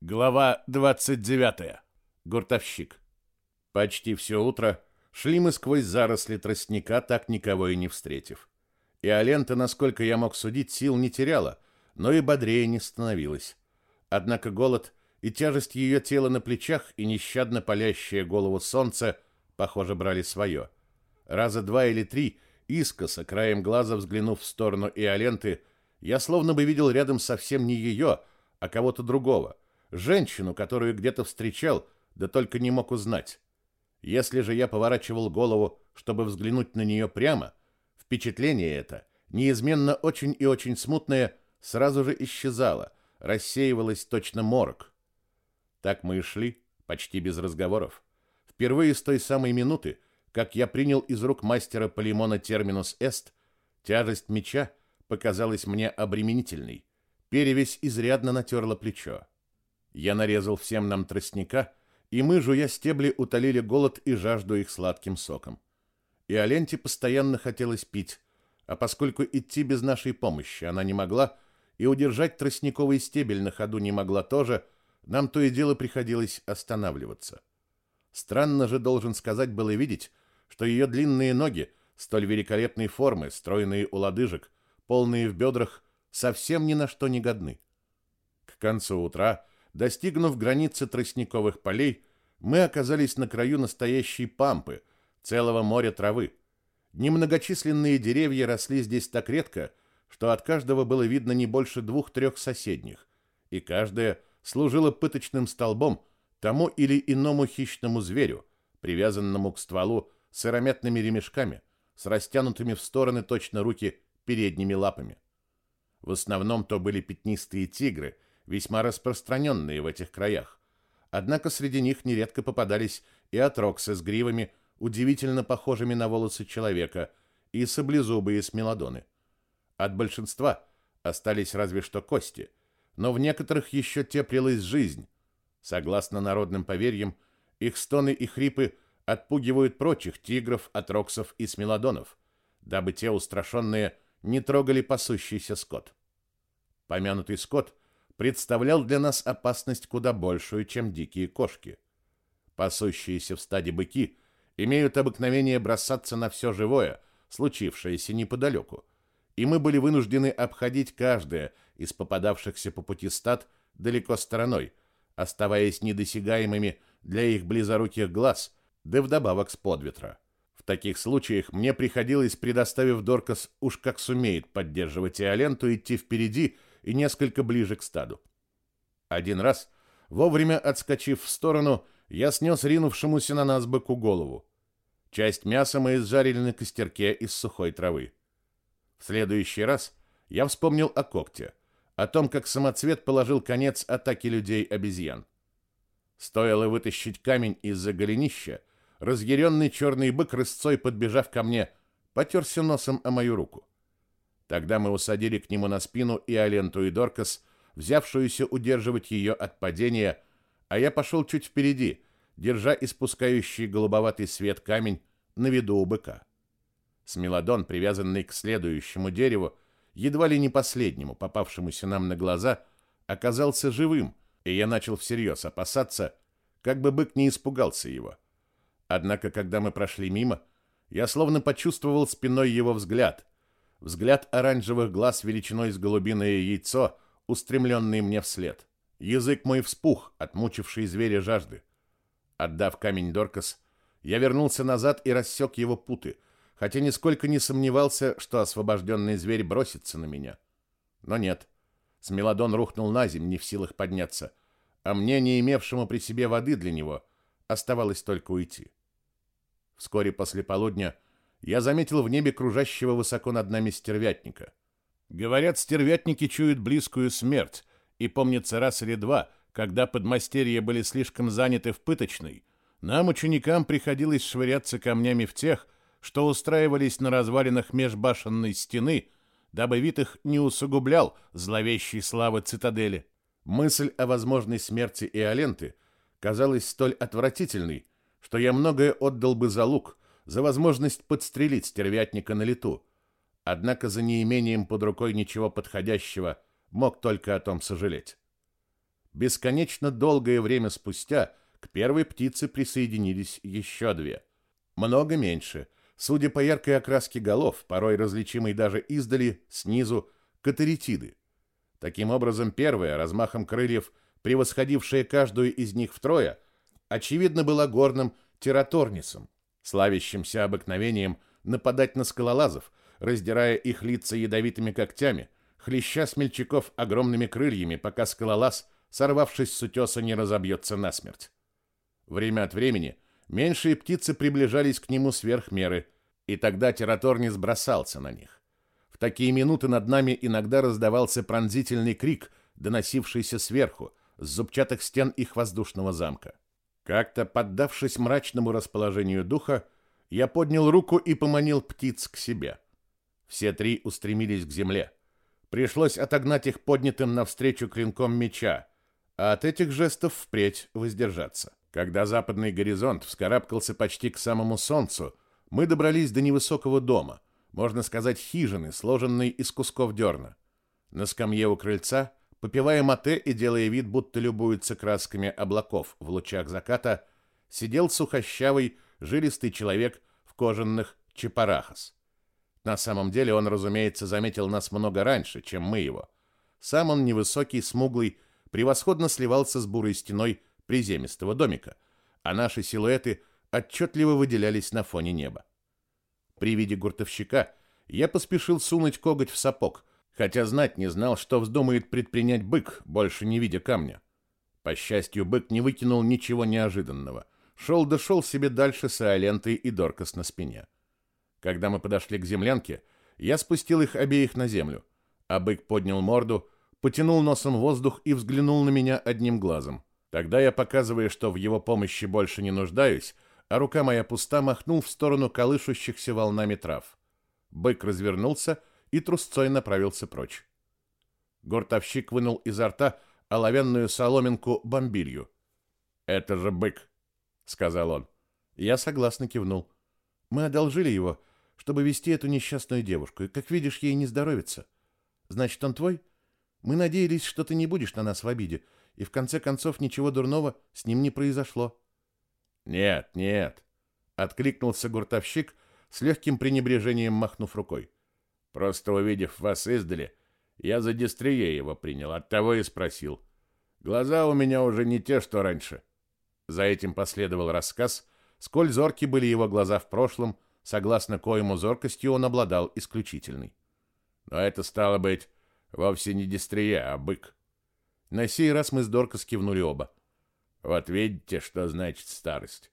Глава 29. Гуртовщик. Почти все утро шли мы сквозь заросли тростника, так никого и не встретив. И Алента, насколько я мог судить, сил не теряла, но и бодрее не становилась. Однако голод и тяжесть ее тела на плечах и нещадно палящее голову солнце, похоже, брали свое. Раза два или три, искоса, краем глаза взглянув в сторону Иоленты, я словно бы видел рядом совсем не ее, а кого-то другого — женщину, которую где-то встречал, да только не мог узнать. Если же я поворачивал голову, чтобы взглянуть на нее прямо, впечатление это, неизменно очень и очень смутное, сразу же исчезало, рассеивалось точно морок. Так мы и шли, почти без разговоров. Впервые с той самой минуты, как я принял из рук мастера Полимона терминус эст, тяжесть меча показалась мне обременительной. Перевесь изрядно натерла плечо. Я нарезал всем нам тростника, и мы, жуя стебли, утолили голод и жажду их сладким соком. И Аленте постоянно хотелось пить, а поскольку идти без нашей помощи она не могла, и удержать тростниковый стебель на ходу не могла тоже, нам то и дело приходилось останавливаться. Странно же, должен сказать, было видеть, что ее длинные ноги, столь великолепной формы, стройные у лодыжек, полные в бедрах, совсем ни на что не годны. К концу утра Достигнув границы тростниковых полей, мы оказались на краю настоящей пампы, целого моря травы. Немногочисленные деревья росли здесь так редко, что от каждого было видно не больше двух-трех соседних, и каждая служила пыточным столбом тому или иному хищному зверю, привязанному к стволу сыромятными ремешками, с растянутыми в стороны точно руки передними лапами. В основном то были пятнистые тигры – весьма распространенные в этих краях. Однако среди них нередко попадались и отроксы с гривами, удивительно похожими на волосы человека, и саблезубые смелодоны. От большинства остались разве что кости, но в некоторых еще теплилась жизнь. Согласно народным поверьям, их стоны и хрипы отпугивают прочих тигров, отроксов и смелодонов, дабы те устрашенные не трогали пасущийся скот. Помянутый скот представлял для нас опасность куда большую, чем дикие кошки. Пасущиеся в стаде быки имеют обыкновение бросаться на все живое, случившееся неподалеку, и мы были вынуждены обходить каждое из попадавшихся по пути стад далеко стороной, оставаясь недосягаемыми для их близоруких глаз, да вдобавок с подветра. В таких случаях мне приходилось, предоставив Доркас уж как сумеет поддерживать Иоленту, идти впереди и несколько ближе к стаду. Один раз, вовремя отскочив в сторону, я снес ринувшемуся на нас быку голову. Часть мяса мы изжарили на костерке из сухой травы. В следующий раз я вспомнил о когте, о том, как самоцвет положил конец атаке людей-обезьян. Стоило вытащить камень из-за голенища, разъяренный черный бык рысцой, подбежав ко мне, потерся носом о мою руку. Тогда мы усадили к нему на спину и Аленту, и Доркас, взявшуюся удерживать ее от падения, а я пошел чуть впереди, держа испускающий голубоватый свет камень на виду у быка. Смелодон, привязанный к следующему дереву, едва ли не последнему, попавшемуся нам на глаза, оказался живым, и я начал всерьез опасаться, как бы бык не испугался его. Однако, когда мы прошли мимо, я словно почувствовал спиной его взгляд, взгляд оранжевых глаз величиной с голубиное яйцо, устремленный мне вслед. Язык мой вспух, отмучивший зверя жажды. Отдав камень Доркас, я вернулся назад и рассек его путы, хотя нисколько не сомневался, что освобожденный зверь бросится на меня. Но нет. Смелодон рухнул на землю, не в силах подняться, а мне, не имевшему при себе воды для него, оставалось только уйти. Вскоре после полудня я заметил в небе кружащего высоко над нами стервятника. Говорят, стервятники чуют близкую смерть, и помнится раз или два, когда подмастерья были слишком заняты в пыточной, нам, ученикам, приходилось швыряться камнями в тех, что устраивались на развалинах межбашенной стены, дабы вид их не усугублял зловещей славы цитадели. Мысль о возможной смерти Иоленты казалась столь отвратительной, что я многое отдал бы за лук, за возможность подстрелить стервятника на лету. Однако за неимением под рукой ничего подходящего мог только о том сожалеть. бесконечно долгое время спустя к первой птице присоединились еще две. Много меньше. Судя по яркой окраске голов, порой различимой даже издали, снизу, катеритиды. Таким образом, первая, размахом крыльев, превосходившая каждую из них втрое, очевидно, была горным тераторнисом, славящимся обыкновением нападать на скалолазов, раздирая их лица ядовитыми когтями, хлеща смельчаков огромными крыльями, пока скалолаз, сорвавшись с утеса, не разобьется насмерть. Время от времени меньшие птицы приближались к нему сверх меры, и тогда тераторнис бросался на них. В такие минуты над нами иногда раздавался пронзительный крик, доносившийся сверху, с зубчатых стен их воздушного замка. Как-то, поддавшись мрачному расположению духа, я поднял руку и поманил птиц к себе. Все три устремились к земле. Пришлось отогнать их поднятым навстречу клинком меча, а от этих жестов впредь воздержаться. Когда западный горизонт вскарабкался почти к самому солнцу, мы добрались до невысокого дома, можно сказать, хижины, сложенной из кусков дерна. На скамье у крыльца, попивая мате и делая вид, будто любуется красками облаков в лучах заката, сидел сухощавый, жилистый человек в кожаных чепарахас. На самом деле он, разумеется, заметил нас много раньше, чем мы его. Сам он невысокий, смуглый, превосходно сливался с бурой стеной приземистого домика, а наши силуэты отчетливо выделялись на фоне неба. При виде гуртовщика я поспешил сунуть коготь в сапог, хотя знать не знал, что вздумает предпринять бык, больше не видя камня. По счастью, бык не выкинул ничего неожиданного. Шел да шел себе дальше с Алентой и Доркас на спине. Когда мы подошли к землянке, я спустил их обеих на землю, а бык поднял морду, потянул носом воздух и взглянул на меня одним глазом. Тогда я, показывая, что в его помощи больше не нуждаюсь, а рука моя пуста, махнул в сторону колышущихся волнами трав. Бык развернулся и трусцой направился прочь. Гуртовщик вынул изо рта оловянную соломинку бомбилью. «Это же бык», — сказал он. Я согласно кивнул. «Мы одолжили его, чтобы вести эту несчастную девушку, и, как видишь, ей не здоровится. Значит, он твой? Мы надеялись, что ты не будешь на нас в обиде, и в конце концов ничего дурного с ним не произошло. Нет, нет, откликнулся гуртовщик с легким пренебрежением махнув рукой. Просто увидев вас издали, я за дистрие его принял, оттого и спросил. Глаза у меня уже не те, что раньше. За этим последовал рассказ, сколь зорки были его глаза в прошлом, согласно коему зоркостью он обладал исключительной. Но это стало быть вовсе не дистрия, а бык. На сей раз мы с Доркас кивнули оба. Вот видите, что значит старость.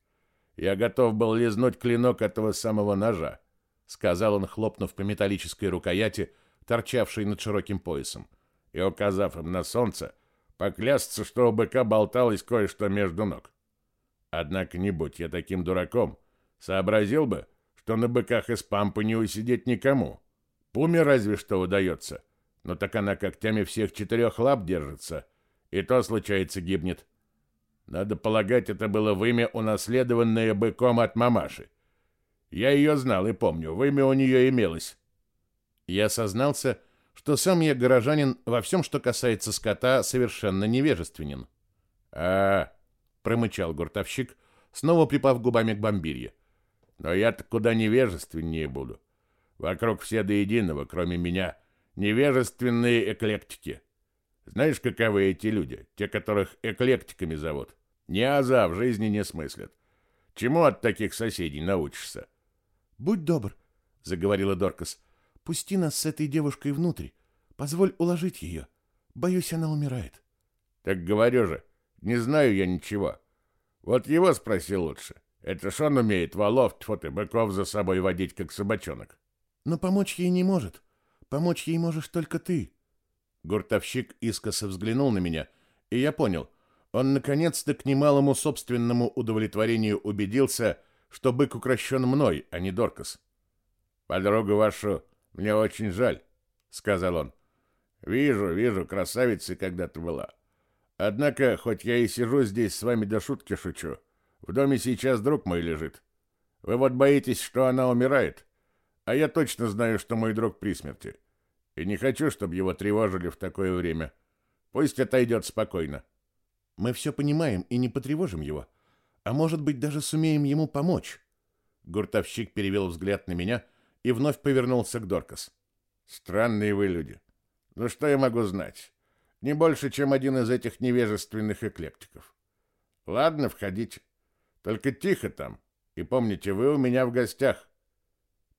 Я готов был лизнуть клинок этого самого ножа, сказал он, хлопнув по металлической рукояти, торчавшей над широким поясом, и, указав им на солнце, поклясться, что у быка болталось кое-что между ног. Однако не будь я таким дураком, сообразил бы, что на быках из пампы не усидеть никому. Пуме разве что удается — но так она когтями всех четырех лап держится, и то, случается, гибнет. Надо полагать, это было вымя, унаследованное быком от мамаши. Я ее знал и помню, вымя у нее имелось. Я сознался, что сам я горожанин во всем, что касается скота, совершенно невежественен. а, промычал гуртовщик, снова припав губами к бомбирье. Но я-то куда невежественнее буду. Вокруг все до единого, кроме меня — невежественные эклектики. Знаешь, каковы эти люди, те, которых эклектиками зовут? Ни аза в жизни не смыслят. Чему от таких соседей научишься? Будь добр, заговорила Доркас. Пусти нас с этой девушкой внутрь. Позволь уложить ее. Боюсь, она умирает. Так говорю же, не знаю я ничего. Вот его спроси лучше. Это ж он умеет волов, тьфу ты, быков за собой водить, как собачонок. Но помочь ей не может. Помочь ей можешь только ты. Гуртовщик искоса взглянул на меня, и я понял. Он наконец-то к немалому собственному удовлетворению убедился, что бык укращен мной, а не Доркас. «Подругу вашу мне очень жаль», — сказал он. «Вижу, вижу, красавицей когда-то была. Однако, хоть я и сижу здесь с вами до шутки шучу, в доме сейчас друг мой лежит. Вы вот боитесь, что она умирает, а я точно знаю, что мой друг при смерти. И не хочу, чтобы его тревожили в такое время. Пусть отойдет спокойно. Мы все понимаем и не потревожим его, а может быть даже сумеем ему помочь. Гуртовщик перевел взгляд на меня и вновь повернулся к Доркас. Странные вы люди. Ну что я могу знать? Не больше, чем один из этих невежественных эклектиков. Ладно, входите. Только тихо там. И помните, вы у меня в гостях.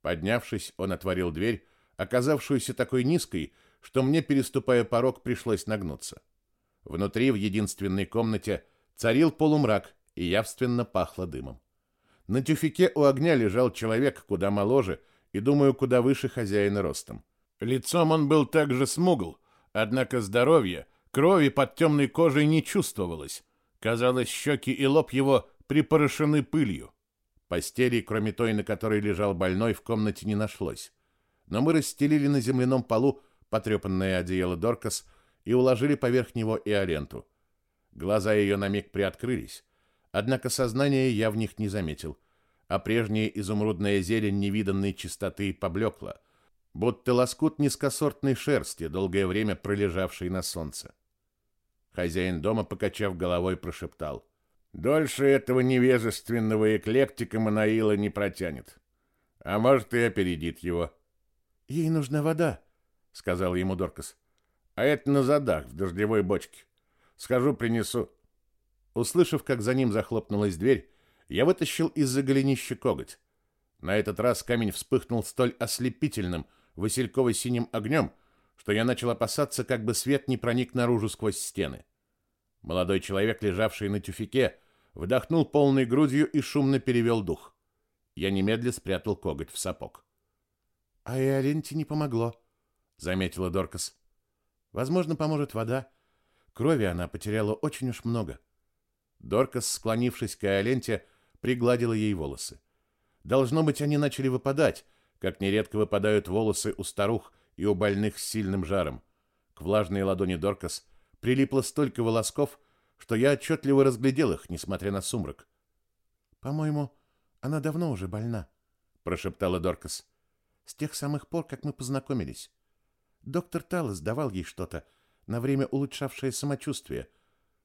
Поднявшись, он отворил дверь, оказавшуюся такой низкой, что мне, переступая порог, пришлось нагнуться. Внутри, в единственной комнате, царил полумрак и явственно пахло дымом. На тюфике у огня лежал человек куда моложе и, думаю, куда выше хозяина ростом. Лицом он был также смугл, однако здоровье, крови под темной кожей не чувствовалось. Казалось, щеки и лоб его припорошены пылью. Постели, кроме той, на которой лежал больной, в комнате не нашлось. Но мы расстелили на земляном полу потрепанное одеяло Доркас и уложили поверх него и Аленту. Глаза ее на миг приоткрылись, однако сознания я в них не заметил, а прежняя изумрудная зелень невиданной чистоты поблекла, будто лоскут низкосортной шерсти, долгое время пролежавшей на солнце. Хозяин дома, покачав головой, прошептал — Дольше этого невежественного эклектика Манаила не протянет. А может, и опередит его. «Ей нужна вода», — сказал ему Доркас. «А это на задах, в дождевой бочке. Схожу, принесу». Услышав, как за ним захлопнулась дверь, я вытащил из-за голенища коготь. На этот раз камень вспыхнул столь ослепительным, васильково-синим огнем, что я начал опасаться, как бы свет не проник наружу сквозь стены. Молодой человек, лежавший на тюфике, вдохнул полной грудью и шумно перевел дух. Я немедля спрятал коготь в сапог. — А и Аленте не помогло, — заметила Доркас. — Возможно, поможет вода. Крови она потеряла очень уж много. Доркас, склонившись к Аленте, пригладила ей волосы. Должно быть, они начали выпадать, как нередко выпадают волосы у старух и у больных с сильным жаром. К влажной ладони Доркас прилипло столько волосков, что я отчетливо разглядел их, несмотря на сумрак. «По-моему, она давно уже больна», — прошептала Доркас. «С тех самых пор, как мы познакомились. Доктор Талос давал ей что-то, на время улучшавшее самочувствие,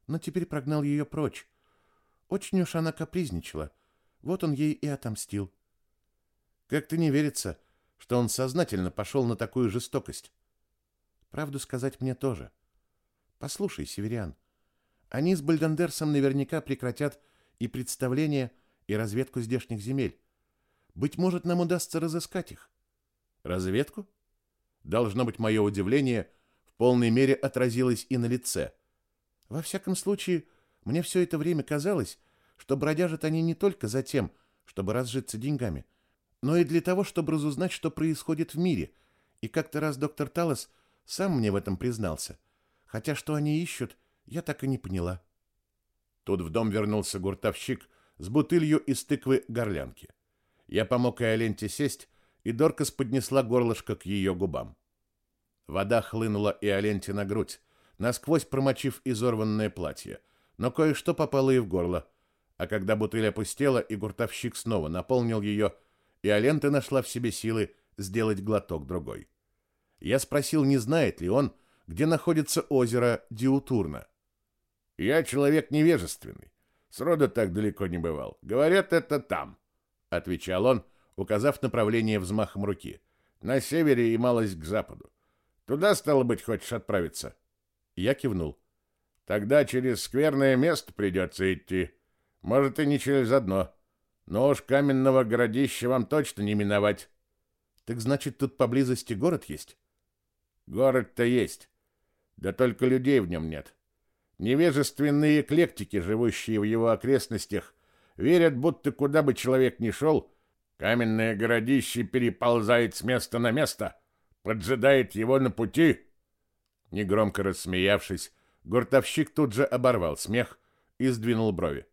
но теперь прогнал ее прочь. Очень уж она капризничала. Вот он ей и отомстил». «Как-то не верится, что он сознательно пошел на такую жестокость». «Правду сказать мне тоже. Послушай, Северян, — они с Бальдандерсом наверняка прекратят и представление, и разведку здешних земель. Быть может, нам удастся разыскать их. Разведку? Должно быть, мое удивление в полной мере отразилось и на лице. Во всяком случае, мне все это время казалось, что бродяжат они не только за тем, чтобы разжиться деньгами, но и для того, чтобы разузнать, что происходит в мире. И как-то раз доктор Талос сам мне в этом признался. Хотя что они ищут, я так и не поняла. Тут в дом вернулся гуртовщик с бутылью из тыквы горлянки. Я помог Иоленте сесть, и Доркас поднесла горлышко к ее губам. Вода хлынула Иоленте на грудь, насквозь промочив изорванное платье, но кое-что попало и в горло. А когда бутыль опустела, и гуртовщик снова наполнил ее, Иолента нашла в себе силы сделать глоток другой. Я спросил, не знает ли он, где находится озеро Диутурна. Я человек невежественный. Сроду так далеко не бывал. Говорят, это там, отвечал он, указав направление взмахом руки. На севере и малость к западу. Туда стало быть, хочешь отправиться? Я кивнул. Тогда через скверное место придется идти. Может, и не через одно. Но уж каменного городища вам точно не миновать. Так значит, тут поблизости город есть? Город-то есть. Да только людей в нем нет. Невежественные эклектики, живущие в его окрестностях, верят, будто куда бы человек ни шел, каменное городище переползает с места на место, поджидает его на пути. Негромко рассмеявшись, гуртовщик тут же оборвал смех и сдвинул брови.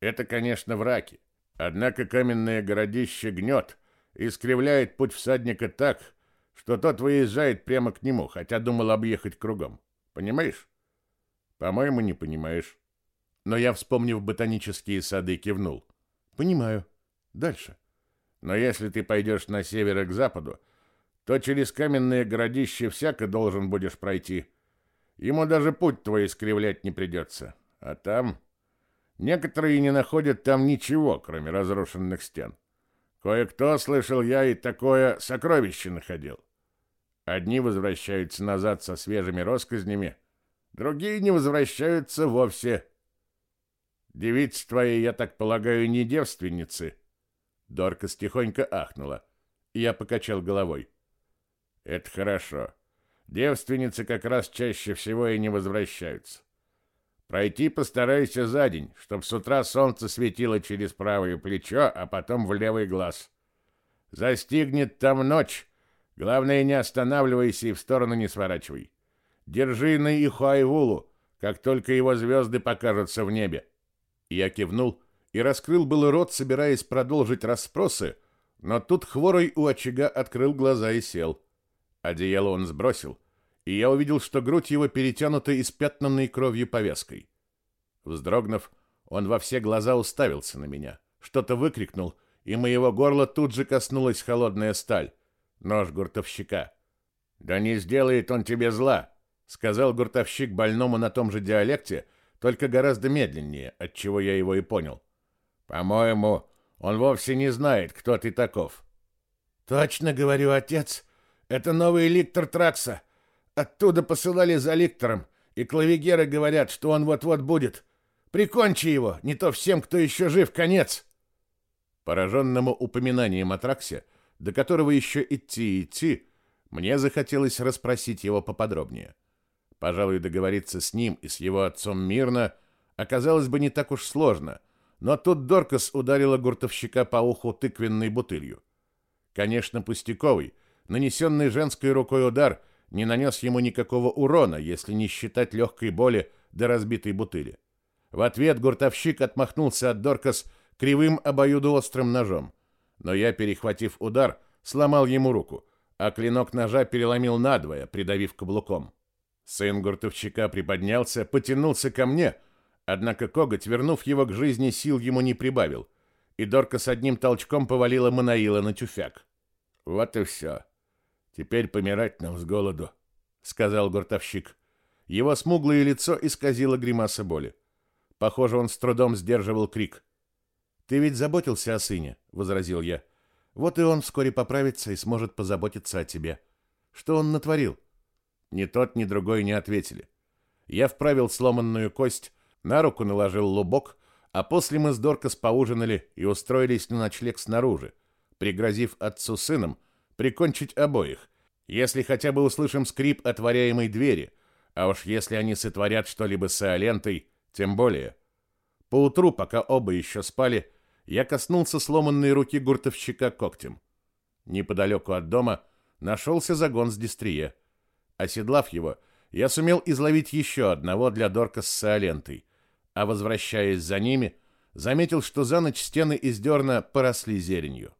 Это, конечно, враки. Однако каменное городище гнет и скривляет путь всадника так, что тот выезжает прямо к нему, хотя думал объехать кругом. Понимаешь? По-моему, не понимаешь. Но я, вспомнив ботанические сады, кивнул. Понимаю. Дальше. Но если ты пойдешь на север к западу, то через каменные городище всяко должен будешь пройти. Ему даже путь твой искривлять не придется. А там... Некоторые не находят там ничего, кроме разрушенных стен. Кое-кто, слышал я, и такое сокровище находил. Одни возвращаются назад со свежими россказнями, другие не возвращаются вовсе. Девицы твои, я так полагаю, не девственницы. Доркас тихонько ахнула. Я покачал головой. Это хорошо. Девственницы как раз чаще всего и не возвращаются. Пройти постарайся за день, чтоб с утра солнце светило через правое плечо, а потом в левый глаз. Застигнет там ночь. Главное, не останавливайся и в сторону не сворачивай. Держи на Ихуайвулу, как только его звезды покажутся в небе. Я кивнул и раскрыл было рот, собираясь продолжить расспросы, но тут хворой у очага открыл глаза и сел. Одеяло он сбросил, и я увидел, что грудь его перетянута испятнанной кровью повязкой. Вздрогнув, он во все глаза уставился на меня, что-то выкрикнул, и моего горла тут же коснулась холодная сталь, нож гуртовщика. «Да не сделает он тебе зла», — сказал гуртовщик больному на том же диалекте, только гораздо медленнее, отчего я его и понял. «По-моему, он вовсе не знает, кто ты таков». «Точно говорю, отец, это новый ликтор Тракса. Оттуда посылали за ликтором, и клавигеры говорят, что он вот-вот будет. Прикончи его, не то всем, кто еще жив, конец. Пораженному упоминанием о Траксе, до которого еще идти идти, мне захотелось расспросить его поподробнее. Пожалуй, договориться с ним и с его отцом мирно оказалось бы не так уж сложно, но тут Доркас ударила гуртовщика по уху тыквенной бутылью. Конечно, пустяковый, нанесенный женской рукой удар не нанес ему никакого урона, если не считать легкой боли до разбитой бутыли. В ответ гуртовщик отмахнулся от Доркас кривым обоюдоострым ножом, но я, перехватив удар, сломал ему руку, а клинок ножа переломил надвое, придавив каблуком. Сын гуртовщика приподнялся, потянулся ко мне, однако коготь, вернув его к жизни, сил ему не прибавил, и Дорка с одним толчком повалила Манаила на тюфяк. Вот и все. Теперь помирать нам с голоду, сказал гуртовщик. Его смуглое лицо исказило гримаса боли. Похоже, он с трудом сдерживал крик. Ты ведь заботился о сыне, возразил я. Вот и он вскоре поправится и сможет позаботиться о тебе. Что он натворил? Ни тот, ни другой не ответили. Я вправил сломанную кость, на руку наложил лубок, а после мы с Доркас поужинали и устроились на ночлег снаружи, пригрозив отцу сыном, прикончить обоих, если хотя бы услышим скрип отворяемой двери, а уж если они сотворят что-либо с Алентой, тем более. Поутру, пока оба еще спали, я коснулся сломанной руки гуртовщика когтем. Неподалеку от дома нашелся загон с дистрие. Оседлав его, я сумел изловить еще одного для Дорка с Саалентой, а возвращаясь за ними, заметил, что за ночь стены из дерна поросли зеленью.